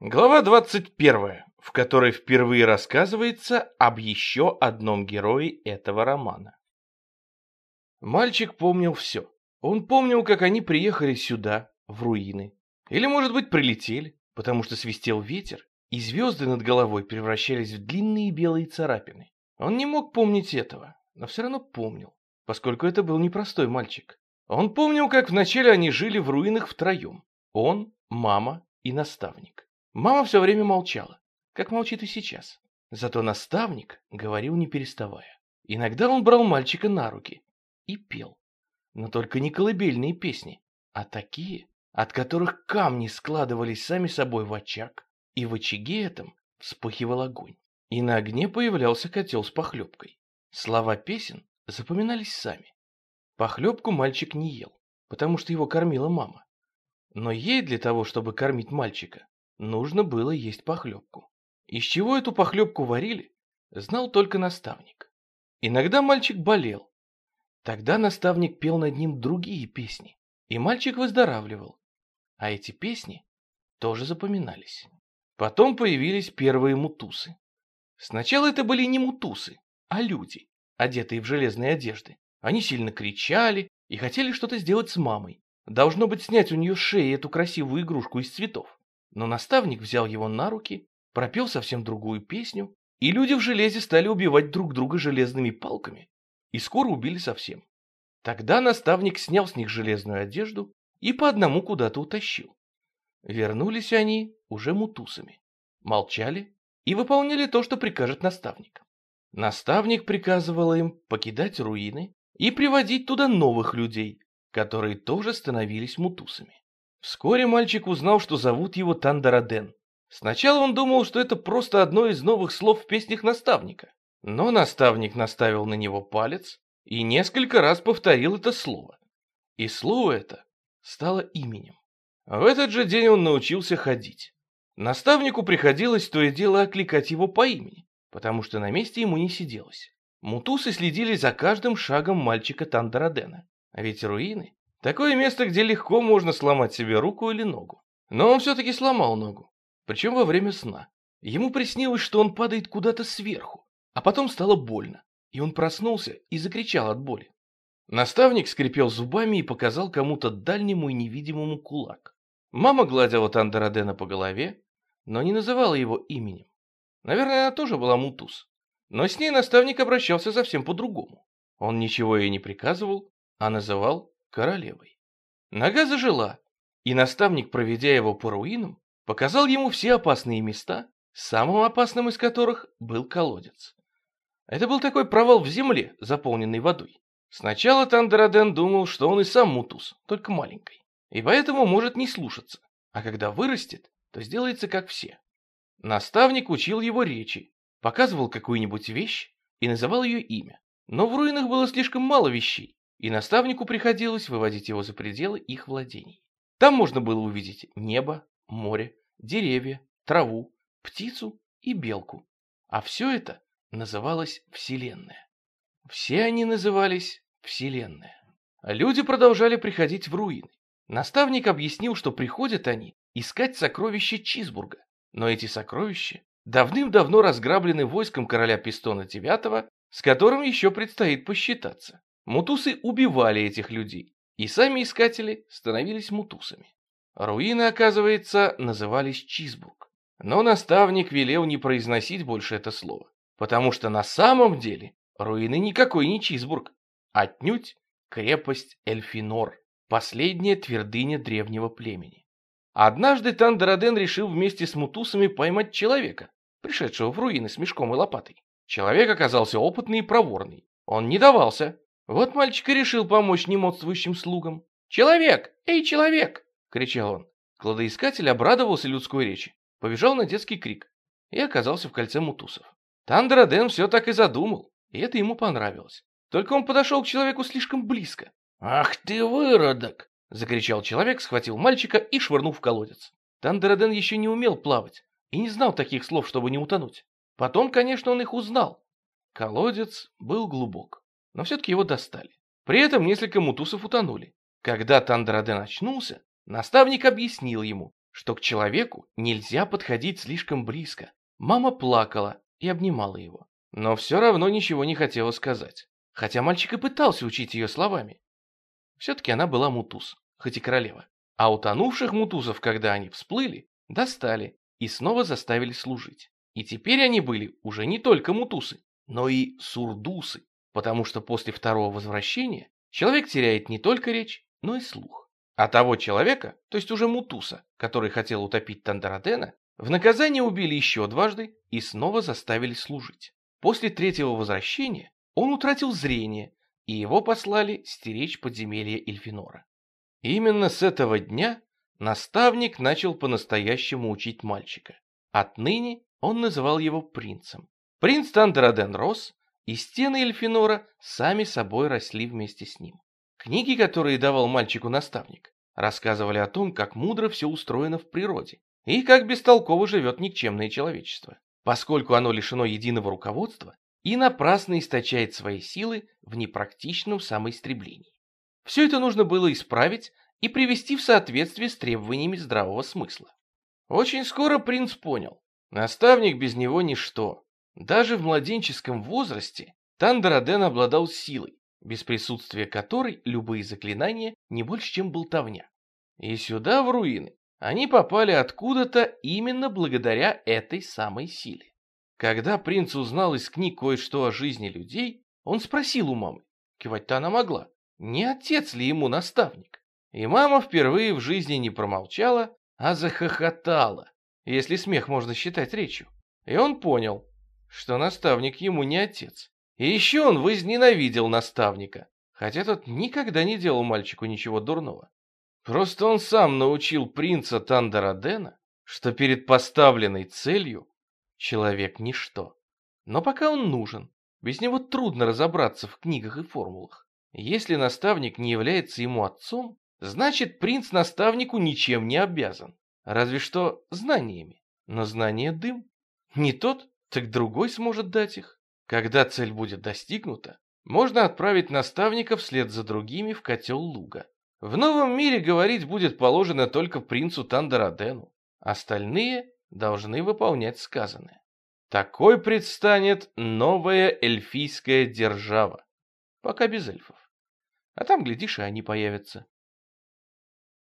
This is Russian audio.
Глава 21, в которой впервые рассказывается об еще одном герое этого романа. Мальчик помнил все. Он помнил, как они приехали сюда, в руины. Или, может быть, прилетели, потому что свистел ветер, и звезды над головой превращались в длинные белые царапины. Он не мог помнить этого, но все равно помнил, поскольку это был непростой мальчик. Он помнил, как вначале они жили в руинах втроем. Он, мама и наставник. Мама все время молчала, как молчит и сейчас. Зато наставник говорил не переставая. Иногда он брал мальчика на руки и пел. Но только не колыбельные песни, а такие, от которых камни складывались сами собой в очаг, и в очаге этом вспыхивал огонь. И на огне появлялся котел с похлебкой. Слова песен запоминались сами. Похлебку мальчик не ел, потому что его кормила мама. Но ей для того, чтобы кормить мальчика, Нужно было есть похлебку. Из чего эту похлебку варили, знал только наставник. Иногда мальчик болел. Тогда наставник пел над ним другие песни, и мальчик выздоравливал. А эти песни тоже запоминались. Потом появились первые мутусы. Сначала это были не мутусы, а люди, одетые в железные одежды. Они сильно кричали и хотели что-то сделать с мамой. Должно быть, снять у нее с шеи эту красивую игрушку из цветов. Но наставник взял его на руки, пропел совсем другую песню, и люди в железе стали убивать друг друга железными палками, и скоро убили совсем. Тогда наставник снял с них железную одежду и по одному куда-то утащил. Вернулись они уже мутусами, молчали и выполняли то, что прикажет наставник. Наставник приказывал им покидать руины и приводить туда новых людей, которые тоже становились мутусами. Вскоре мальчик узнал, что зовут его Тандараден. Сначала он думал, что это просто одно из новых слов в песнях наставника. Но наставник наставил на него палец и несколько раз повторил это слово. И слово это стало именем. В этот же день он научился ходить. Наставнику приходилось то и дело окликать его по имени, потому что на месте ему не сиделось. Мутусы следили за каждым шагом мальчика Тандарадена. А ведь руины Такое место, где легко можно сломать себе руку или ногу. Но он все-таки сломал ногу. Причем во время сна. Ему приснилось, что он падает куда-то сверху. А потом стало больно. И он проснулся и закричал от боли. Наставник скрипел зубами и показал кому-то дальнему и невидимому кулак. Мама гладила Тандерадена по голове, но не называла его именем. Наверное, она тоже была мутус. Но с ней наставник обращался совсем по-другому. Он ничего ей не приказывал, а называл королевой. Нога зажила, и наставник, проведя его по руинам, показал ему все опасные места, самым опасным из которых был колодец. Это был такой провал в земле, заполненный водой. Сначала Тандераден думал, что он и сам мутус, только маленький, и поэтому может не слушаться, а когда вырастет, то сделается как все. Наставник учил его речи, показывал какую-нибудь вещь и называл ее имя. Но в руинах было слишком мало вещей, и наставнику приходилось выводить его за пределы их владений. Там можно было увидеть небо, море, деревья, траву, птицу и белку. А все это называлось Вселенная. Все они назывались Вселенная. Люди продолжали приходить в руины. Наставник объяснил, что приходят они искать сокровища Чизбурга. Но эти сокровища давным-давно разграблены войском короля Пистона IX, с которым еще предстоит посчитаться. Мутусы убивали этих людей, и сами искатели становились мутусами. Руины, оказывается, назывались Чизбург. Но наставник велел не произносить больше это слово, потому что на самом деле руины никакой не Чизбург, отнюдь крепость Эльфинор, последняя твердыня древнего племени. Однажды Тандераден решил вместе с мутусами поймать человека, пришедшего в руины с мешком и лопатой. Человек оказался опытный и проворный. Он не давался, вот мальчик и решил помочь немодствующим слугам. «Человек! Эй, человек!» — кричал он. Кладоискатель обрадовался людской речи, побежал на детский крик и оказался в кольце мутусов. Тандраден все так и задумал, и это ему понравилось. Только он подошел к человеку слишком близко. «Ах ты выродок!» — закричал человек, схватил мальчика и швырнул в колодец. Тандраден еще не умел плавать и не знал таких слов, чтобы не утонуть. Потом, конечно, он их узнал. Колодец был глубок но все-таки его достали. При этом несколько мутусов утонули. Когда Тандраден очнулся, Наставник объяснил ему, что к человеку нельзя подходить слишком близко. Мама плакала и обнимала его, но все равно ничего не хотела сказать, хотя мальчик и пытался учить ее словами. Все-таки она была мутуз, хоть и королева. А утонувших мутузов, когда они всплыли, достали и снова заставили служить. И теперь они были уже не только мутусы, но и сурдусы, потому что после второго возвращения человек теряет не только речь, но и слух. А того человека, то есть уже мутуса, который хотел утопить Тандарадена, в наказание убили еще дважды и снова заставили служить. После третьего возвращения он утратил зрение, и его послали стеречь подземелье Эльфинора. Именно с этого дня наставник начал по-настоящему учить мальчика. Отныне он называл его принцем. Принц Тандераден рос, и стены Эльфинора сами собой росли вместе с ним. Книги, которые давал мальчику наставник, рассказывали о том, как мудро все устроено в природе и как бестолково живет никчемное человечество, поскольку оно лишено единого руководства и напрасно источает свои силы в непрактичном самоистреблении. Все это нужно было исправить и привести в соответствие с требованиями здравого смысла. Очень скоро принц понял, наставник без него ничто. Даже в младенческом возрасте Тандраден обладал силой, без присутствия которой любые заклинания не больше, чем болтовня. И сюда, в руины, они попали откуда-то именно благодаря этой самой силе. Когда принц узнал из книг кое-что о жизни людей, он спросил у мамы, кивать-то она могла, не отец ли ему наставник. И мама впервые в жизни не промолчала, а захохотала, если смех можно считать речью. И он понял, что наставник ему не отец. И еще он возненавидел наставника, хотя тот никогда не делал мальчику ничего дурного. Просто он сам научил принца Тандарадена, что перед поставленной целью человек ничто. Но пока он нужен, без него трудно разобраться в книгах и формулах. Если наставник не является ему отцом, значит принц наставнику ничем не обязан, разве что знаниями. Но знание дым. Не тот, так другой сможет дать их. Когда цель будет достигнута, можно отправить наставника вслед за другими в котел луга. В новом мире говорить будет положено только принцу Тандарадену. Остальные должны выполнять сказанное. Такой предстанет новая эльфийская держава. Пока без эльфов. А там, глядишь, и они появятся.